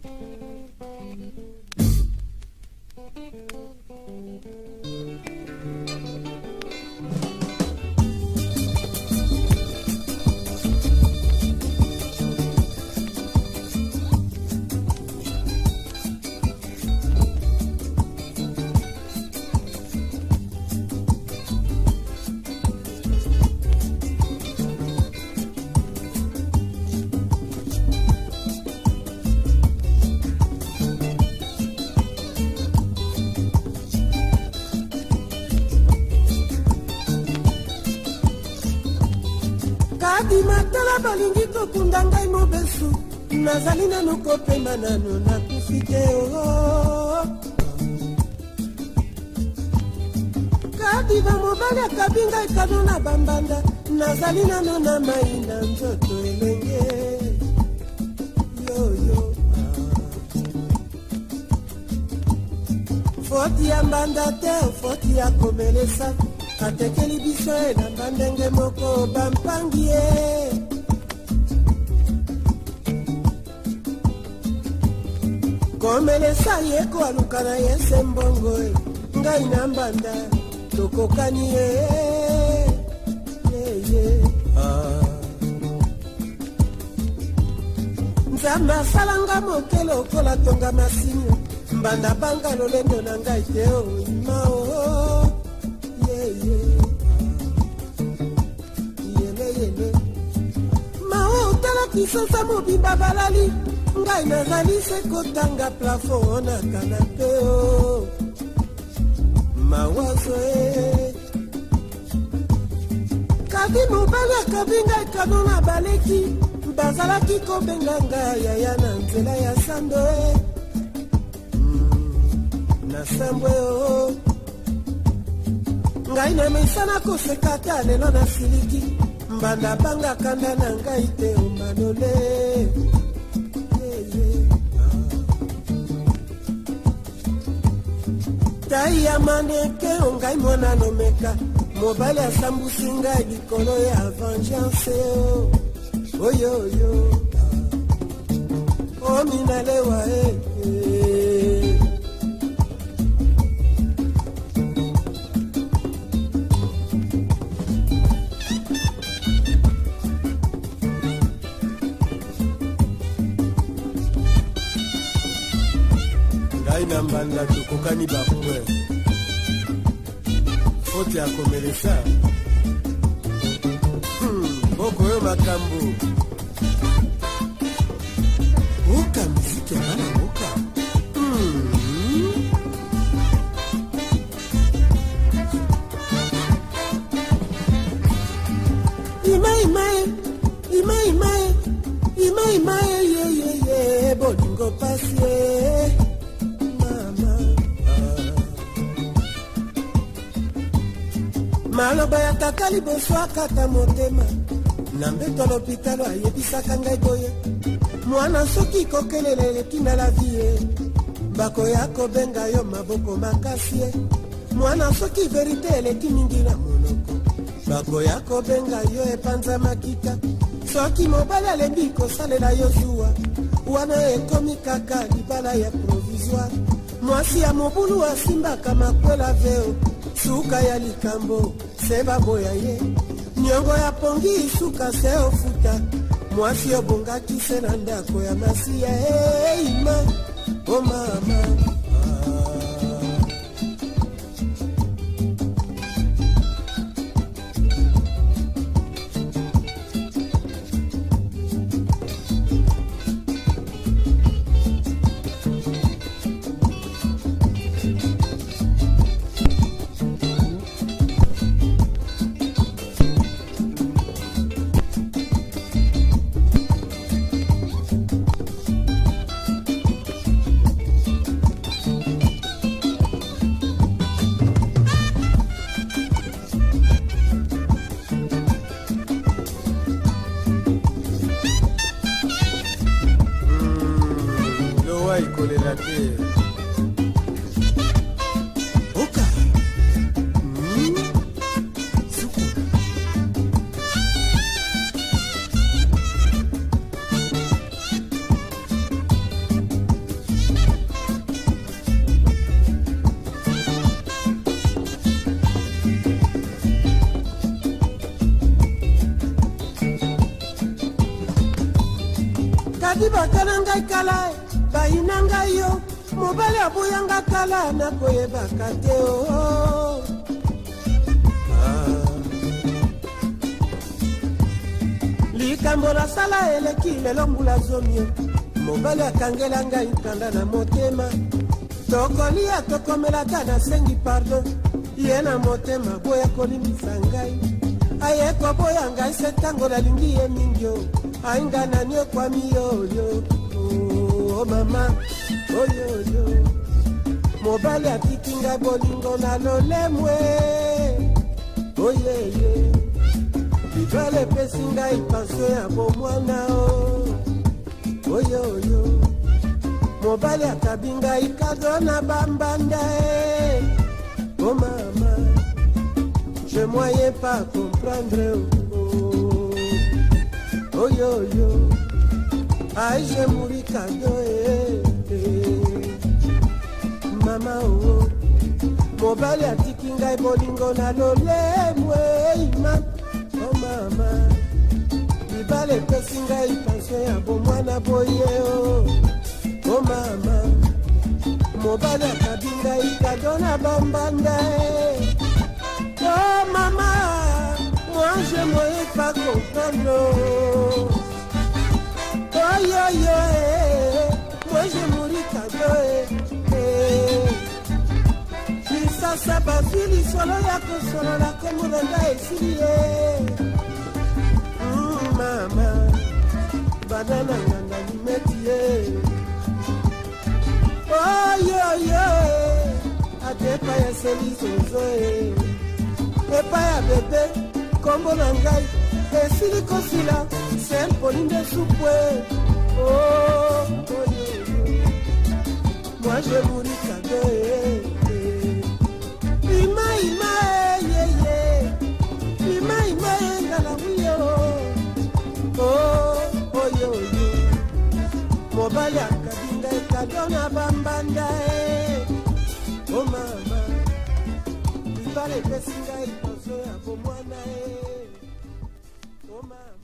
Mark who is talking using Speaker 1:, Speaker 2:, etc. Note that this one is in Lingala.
Speaker 1: Thank you. ata balingi kokunda ngai mobesu nazali nanu kopema nano nakufi te oo oh, oh. kadiva mobali akabi ngai kano na bambanda nazali nano na mai na nzoto elenge yoyo foti ya mbanda te foti ya komelesa atekeli biso elamba ndenge moko bampangi ye komele esali ekoaluka na ye se mbongo e. ngai na mbanda tokokani ye ah. nzambe asalanga moke lokola tonga masini mbanda banga lolendo na ngai te oima oh, oh. kisasa mobimba balali ngai nazali se kotanga plafon na kanape o oh. mawaso e eh. kabi mobali akabi ngai kano na baleki bazalaki kobenga ngai yaya na nzela ya sando e na sambwe o oh. ngai na misana koseka ta lelo na siliki mbanda banga kanda na ngai te omanole tai ya maneke ongai mwana lomeka mobali asambusi ngai likolo ya vengeance oyoyo ominalewa ah. e eh, eh. ya mbanda tokokani bapoin fote ya komelesa hmm, boko oyo makambo oka miziki ya bana oka hmm. imaimae imaimae imaimae maloba ya tata liboso akata motema na mbeto lopitalo ayebisaka ngai boye mwana soki kokelela eleki na lavi ye bakoya kobenga yo maboko makasi ye mwana soki verite eleki mingi na monoko bakoya kobenga yo epanza makita soki mobali alembi kosalela yo zuwa wana ekomi kaka libala ya provisoire mwasi ya mobulu asimbaka makwela veo suka ya likambo se baboya ye nyongo ya pongi isuka se ofuta mwasi obongaki se na ndako ya masiya eima hey, o oh, mama করে রাখে kadi bakana ngai kalai ngai na ngai yo mobali abuyanga kala nakoyebaka te o oh, oh. likambo nasala eleki lelo mbula zomi mobali akangela ngai kanda na motema tokolia tokomelaka nasengi pardon ye na motema boya kolimbisa ngai aye koboya ngai se ntango nalingi ye mingi o ainga nani okwami yo yo o oh, mama oyoyo oh, mobali atiki nga bolingo na lolemwe oyeye oh, libala epesi ngai pansio ya bomwana o oyoyo mobali akabi ngai kado na bambanda e eh. o mama je moyen pas comprendre oyoyo oh, oh, oh, oh, oh, oh, oh, aije murikado e mama o oh, oh. mobali atiki ngai bolingo na lolemwe eh, ima o oh, mama libala epesi ngai pansio ya bomwana boye o o mama mobali akabi ngai kado na bambanda e eh. o mama moi je moye pas comprendre ayoyo toje morikado lisasa bafi lisolo ya kosolola komona nga esili ye oh, mama bana na nganga limeti ye oyoyo ate epai eseli zozo e epai ya bebe nkombo na ngai esili kosila sempoli nde supue moi je voulais cadeau. Ima ima ye ye, ima ima ye la la wiyo. Oh. oh oh yo yo, mobali akadinga ekado na bambanda e. Oh mama, ibale pesinga itozo ya bomwana e. Oh mama.